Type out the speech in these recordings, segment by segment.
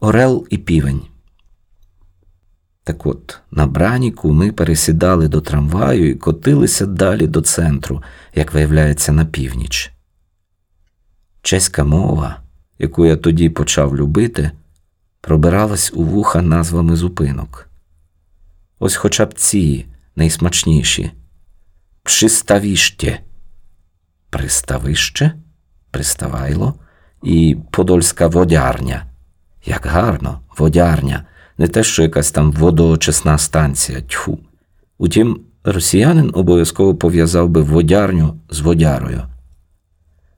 Орел і півень. Так от, на Браніку ми пересідали до трамваю і котилися далі до центру, як виявляється, на північ. Чеська мова, яку я тоді почав любити, пробиралась у вуха назвами зупинок. Ось хоча б ці найсмачніші. Приставіще. Приставище, приставайло і подольська водярня. Як гарно, водярня, не те, що якась там водоочисна станція, тьфу. Утім, росіянин обов'язково пов'язав би водярню з водярою.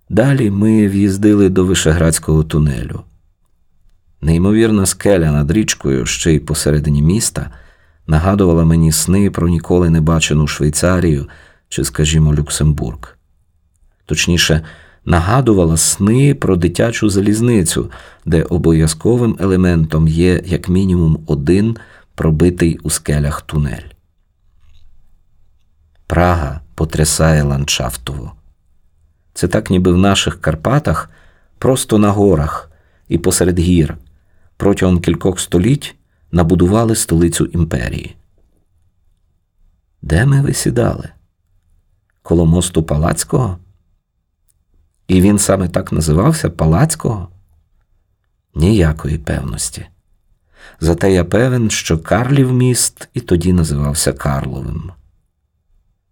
Далі ми в'їздили до Вишеградського тунелю. Неймовірна скеля над річкою, ще й посередині міста, нагадувала мені сни про ніколи не бачену Швейцарію чи, скажімо, Люксембург. Точніше, нагадувала сни про дитячу залізницю, де обов'язковим елементом є як мінімум один пробитий у скелях тунель. Прага потрясає ландшафтово. Це так, ніби в наших Карпатах, просто на горах і посеред гір, протягом кількох століть набудували столицю імперії. Де ми висідали? Коло мосту Палацького? І він саме так називався Палацького? Ніякої певності. Зате я певен, що Карлів міст і тоді називався Карловим.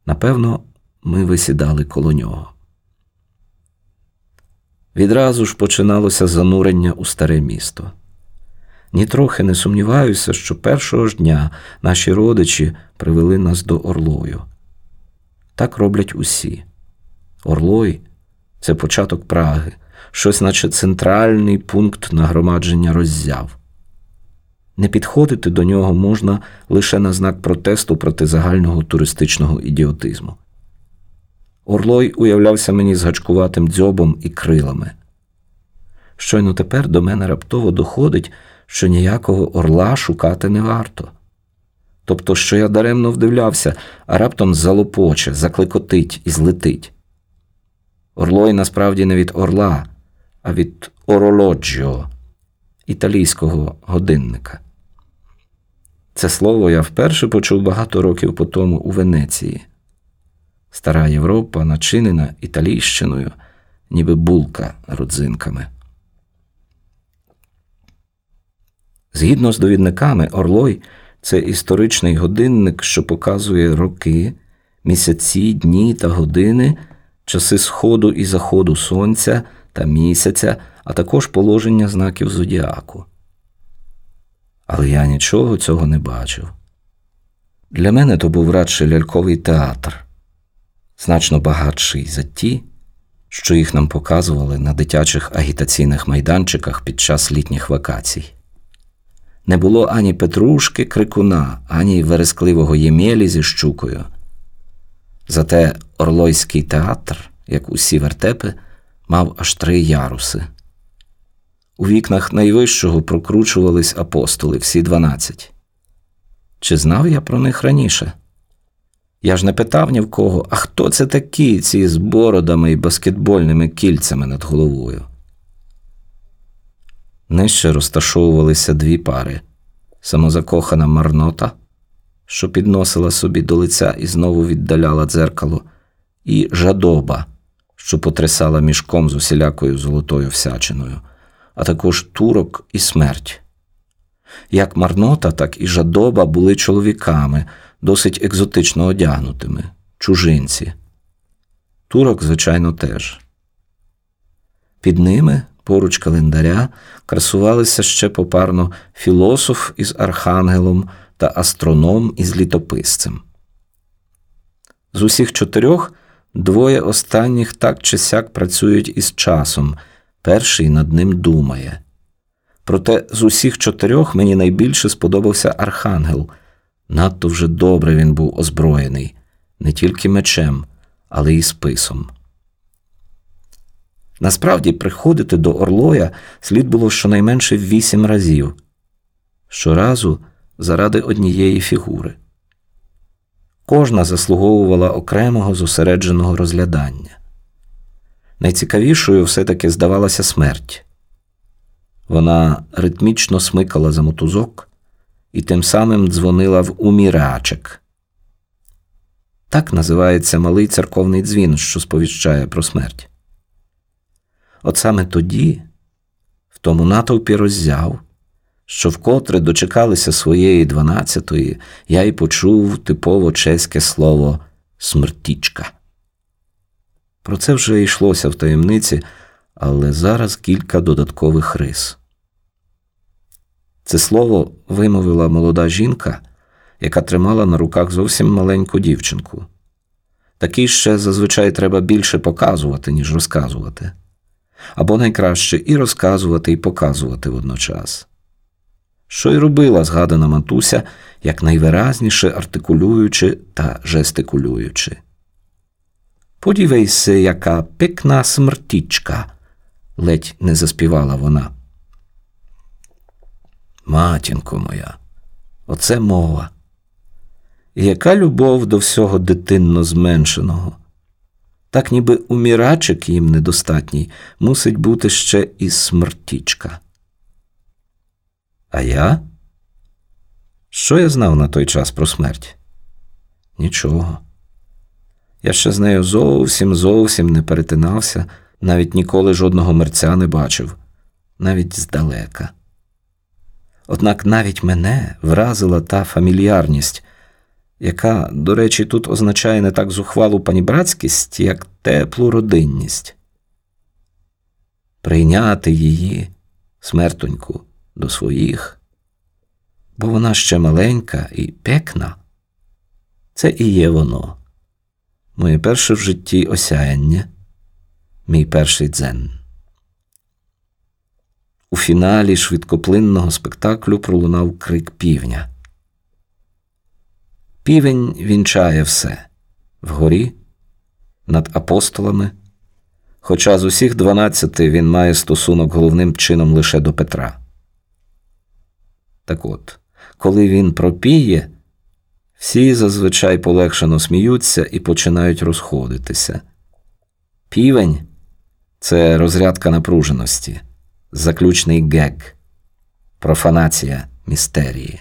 Напевно, ми висідали коло нього. Відразу ж починалося занурення у старе місто. Нітрохи не сумніваюся, що першого ж дня наші родичі привели нас до Орлою. Так роблять усі. Орлой це початок Праги, щось, наче центральний пункт нагромадження роззяв. Не підходити до нього можна лише на знак протесту проти загального туристичного ідіотизму. Орлой уявлявся мені з гачкуватим дзьобом і крилами. Щойно тепер до мене раптово доходить, що ніякого орла шукати не варто. Тобто, що я даремно вдивлявся, а раптом залопоче, закликотить і злетить. Орлой насправді не від орла, а від оролоджіо, італійського годинника. Це слово я вперше почув багато років по тому у Венеції. Стара Європа начинена італійщиною, ніби булка родзинками. Згідно з довідниками, Орлой це історичний годинник, що показує роки, місяці, дні та години, часи сходу і заходу сонця та місяця, а також положення знаків зодіаку. Але я нічого цього не бачив. Для мене то був радше ляльковий театр, значно багатший за ті, що їх нам показували на дитячих агітаційних майданчиках під час літніх вакацій. Не було ані Петрушки крикуна, ані верескливого Ємєлі зі щукою. Зате Орлойський театр, як усі вертепи, мав аж три яруси. У вікнах найвищого прокручувались апостоли, всі дванадцять. Чи знав я про них раніше? Я ж не питав ні в кого, а хто це такі, ці з бородами і баскетбольними кільцями над головою? Нижче розташовувалися дві пари самозакохана марнота, що підносила собі до лиця і знову віддаляла дзеркало, і жадоба, що потрясала мішком з усілякою золотою всячиною, а також турок і смерть. Як марнота, так і жадоба були чоловіками, досить екзотично одягнутими, чужинці. Турок, звичайно, теж. Під ними поруч календаря красувалися ще попарно філософ із архангелом та астроном із літописцем. З усіх чотирьох двоє останніх так чи сяк працюють із часом, перший над ним думає. Проте з усіх чотирьох мені найбільше сподобався архангел. Надто вже добре він був озброєний, не тільки мечем, але й списом. Насправді, приходити до Орлоя слід було щонайменше вісім разів, щоразу заради однієї фігури. Кожна заслуговувала окремого зосередженого розглядання. Найцікавішою все таки здавалася смерть. Вона ритмічно смикала за мотузок і тим самим дзвонила в умірачик. Так називається малий церковний дзвін, що сповіщає про смерть. От саме тоді, в тому натовпі роззяв, що вкотре дочекалися своєї дванадцятої, я й почув типово чеське слово смертічка. Про це вже йшлося в таємниці, але зараз кілька додаткових рис. Це слово вимовила молода жінка, яка тримала на руках зовсім маленьку дівчинку. Такій ще зазвичай треба більше показувати, ніж розказувати, або найкраще і розказувати, і показувати водночас. Що й робила згадана матуся, як найвиразніше артикулюючи та жестикулюючи. Подівайся, яка пекна смертічка, ледь не заспівала вона. Матінко моя, оце мова. Яка любов до всього дитинно зменшеного. Так ніби умірачик їм недостатній, мусить бути ще і смертічка. А я? Що я знав на той час про смерть? Нічого. Я ще з нею зовсім зовсім не перетинався, навіть ніколи жодного мерця не бачив, навіть здалека. Однак навіть мене вразила та фамільярність, яка, до речі, тут означає не так зухвалу панібратськість, як теплу родинність. Прийняти її, смертоньку, до своїх, бо вона ще маленька і пекна. Це і є воно, моє перше в житті осяяння, мій перший дзен. У фіналі швидкоплинного спектаклю пролунав крик півня. Півень вінчає все вгорі, над апостолами, хоча з усіх дванадцяти він має стосунок головним чином лише до Петра. Так от, коли він пропіє, всі зазвичай полегшено сміються і починають розходитися. Півень це розрядка напруженості, заключний гек, профанація містерії.